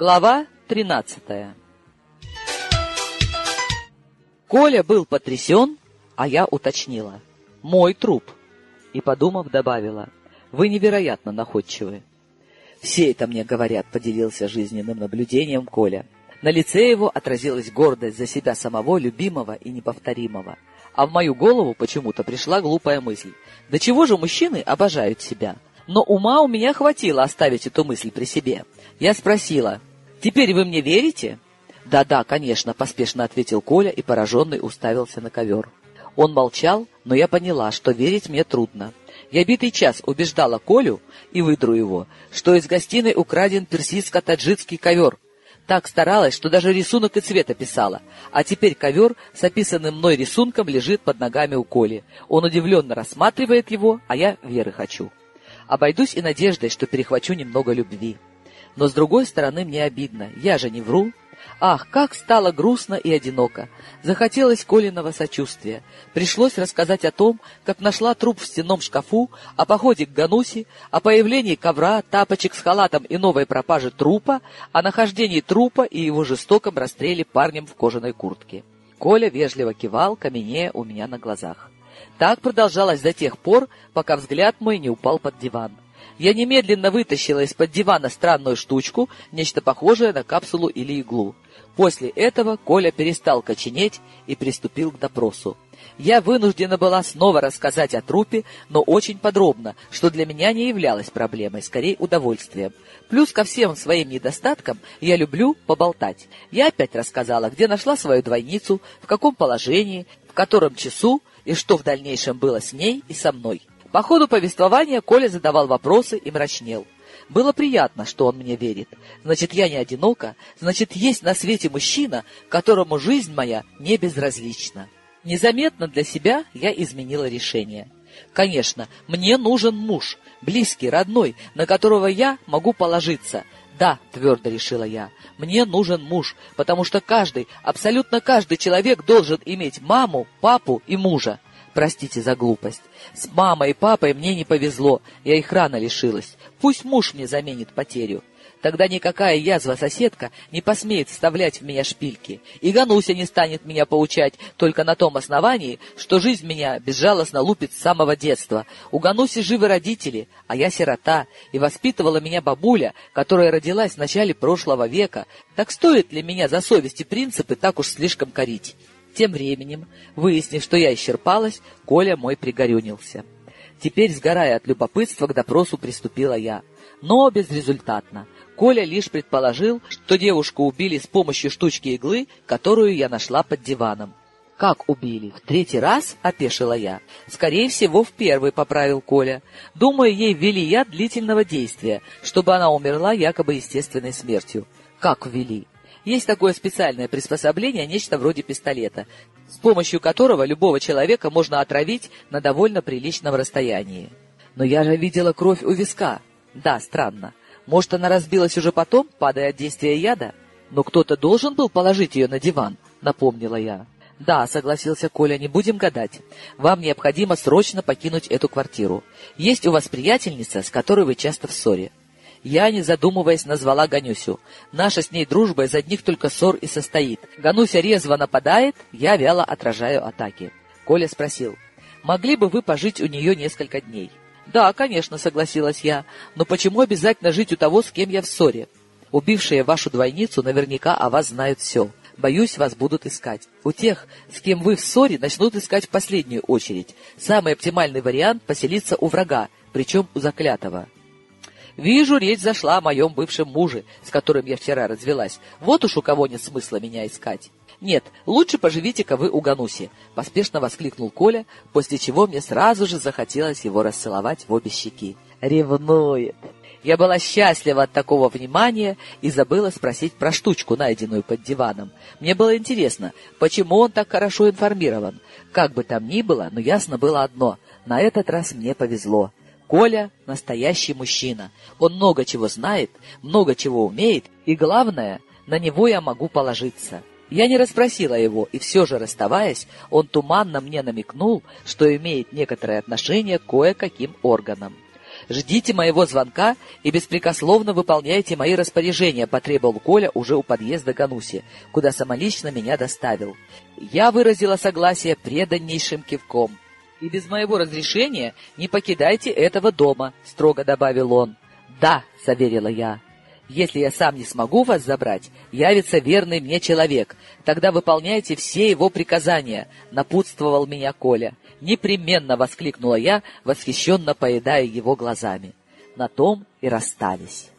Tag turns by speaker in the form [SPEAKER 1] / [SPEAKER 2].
[SPEAKER 1] Глава тринадцатая Коля был потрясен, а я уточнила. «Мой труп». И, подумав, добавила. «Вы невероятно находчивы». «Все это мне говорят», — поделился жизненным наблюдением Коля. На лице его отразилась гордость за себя самого, любимого и неповторимого. А в мою голову почему-то пришла глупая мысль. «Да чего же мужчины обожают себя?» Но ума у меня хватило оставить эту мысль при себе. Я спросила, «Теперь вы мне верите?» «Да-да, конечно», — поспешно ответил Коля и пораженный уставился на ковер. Он молчал, но я поняла, что верить мне трудно. Я битый час убеждала Колю и выдру его, что из гостиной украден персидско-таджикский ковер. Так старалась, что даже рисунок и цвет описала. А теперь ковер с описанным мной рисунком лежит под ногами у Коли. Он удивленно рассматривает его, а я веры хочу. Обойдусь и надеждой, что перехвачу немного любви. Но с другой стороны мне обидно. Я же не вру. Ах, как стало грустно и одиноко. Захотелось Колиного сочувствия. Пришлось рассказать о том, как нашла труп в стенном шкафу, о походе к Гануси, о появлении ковра, тапочек с халатом и новой пропаже трупа, о нахождении трупа и его жестоком расстреле парнем в кожаной куртке. Коля вежливо кивал, каменея у меня на глазах. Так продолжалось до тех пор, пока взгляд мой не упал под диван. Я немедленно вытащила из-под дивана странную штучку, нечто похожее на капсулу или иглу. После этого Коля перестал коченеть и приступил к допросу. Я вынуждена была снова рассказать о трупе, но очень подробно, что для меня не являлось проблемой, скорее удовольствием. Плюс ко всем своим недостаткам я люблю поболтать. Я опять рассказала, где нашла свою двойницу, в каком положении, в котором часу и что в дальнейшем было с ней и со мной. По ходу повествования Коля задавал вопросы и мрачнел. Было приятно, что он мне верит. Значит, я не одинока, значит, есть на свете мужчина, которому жизнь моя не безразлична. Незаметно для себя я изменила решение. Конечно, мне нужен муж, близкий, родной, на которого я могу положиться. Да, твердо решила я, мне нужен муж, потому что каждый, абсолютно каждый человек должен иметь маму, папу и мужа. Простите за глупость. С мамой и папой мне не повезло, я их рано лишилась. Пусть муж мне заменит потерю. Тогда никакая язва-соседка не посмеет вставлять в меня шпильки, и Гануся не станет меня поучать только на том основании, что жизнь меня безжалостно лупит с самого детства. У Гануси живы родители, а я сирота, и воспитывала меня бабуля, которая родилась в начале прошлого века. Так стоит ли меня за совесть и принципы так уж слишком корить? Тем временем, выяснив, что я исчерпалась, Коля мой пригорюнился. Теперь, сгорая от любопытства, к допросу приступила я. Но безрезультатно. Коля лишь предположил, что девушку убили с помощью штучки иглы, которую я нашла под диваном. «Как убили? В третий раз?» — опешила я. «Скорее всего, в первый», — поправил Коля. «Думаю, ей ввели яд длительного действия, чтобы она умерла якобы естественной смертью». «Как ввели?» Есть такое специальное приспособление, нечто вроде пистолета, с помощью которого любого человека можно отравить на довольно приличном расстоянии. Но я же видела кровь у виска. Да, странно. Может, она разбилась уже потом, падая от действия яда? Но кто-то должен был положить ее на диван, напомнила я. «Да», — согласился Коля, — «не будем гадать. Вам необходимо срочно покинуть эту квартиру. Есть у вас приятельница, с которой вы часто в ссоре. Я, не задумываясь, назвала Ганюсю. Наша с ней дружба из одних только ссор и состоит. Гануся резво нападает, я вяло отражаю атаки. Коля спросил, могли бы вы пожить у нее несколько дней? Да, конечно, согласилась я, но почему обязательно жить у того, с кем я в ссоре? Убившие вашу двойницу наверняка о вас знают все. Боюсь, вас будут искать. У тех, с кем вы в ссоре, начнут искать в последнюю очередь. Самый оптимальный вариант — поселиться у врага, причем у заклятого. Вижу, речь зашла о моем бывшем муже, с которым я вчера развелась. Вот уж у кого нет смысла меня искать. «Нет, лучше поживите-ка вы у Гануси», — поспешно воскликнул Коля, после чего мне сразу же захотелось его расцеловать в обе щеки. «Ревнует!» Я была счастлива от такого внимания и забыла спросить про штучку, найденную под диваном. Мне было интересно, почему он так хорошо информирован. Как бы там ни было, но ясно было одно — на этот раз мне повезло. Коля — настоящий мужчина. Он много чего знает, много чего умеет, и главное, на него я могу положиться. Я не расспросила его, и все же, расставаясь, он туманно мне намекнул, что имеет некоторое отношение к кое-каким органам. Ждите моего звонка и беспрекословно выполняйте мои распоряжения, потребовал Коля уже у подъезда Гануси, куда самолично меня доставил. Я выразила согласие преданнейшим кивком. «И без моего разрешения не покидайте этого дома», — строго добавил он. «Да», — заверила я. Если я сам не смогу вас забрать, явится верный мне человек. Тогда выполняйте все его приказания», — напутствовал меня Коля. Непременно воскликнула я, восхищенно поедая его глазами. На том и расстались.